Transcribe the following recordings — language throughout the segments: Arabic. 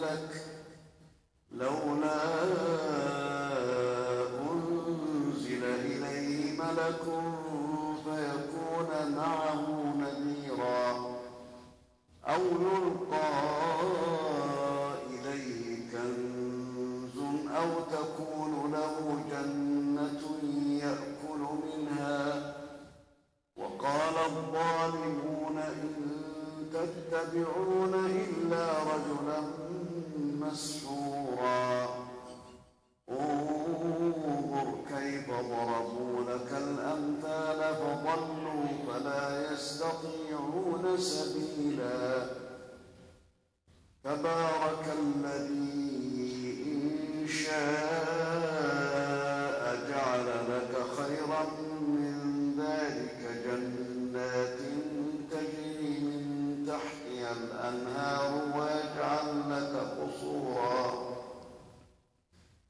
إليه ملك لولا أنزل إليه ملك فيكون معه نذيرا أو يلقى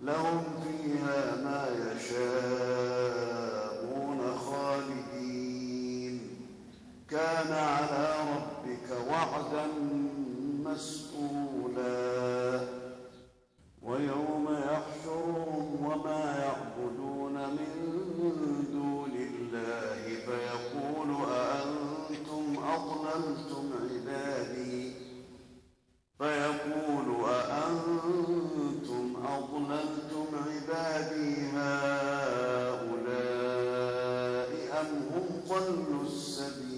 لهم عنهم ضلوا السبيل.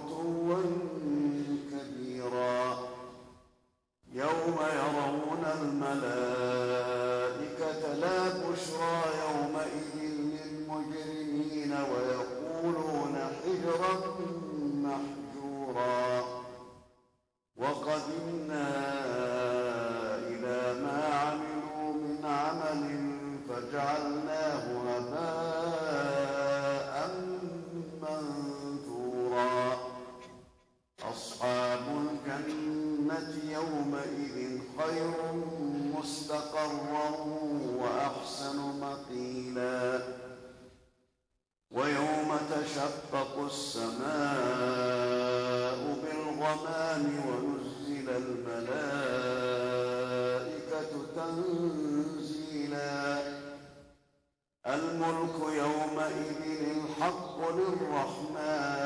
الرحمن.